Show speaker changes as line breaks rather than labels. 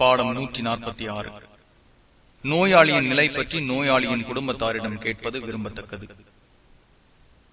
பாடம் நூற்றி நாற்பத்தி ஆறு. நோயாளியின் நிலை பற்றி நோயாளியின் குடும்பத்தாரிடம் கேட்பது விரும்பத்தக்கது.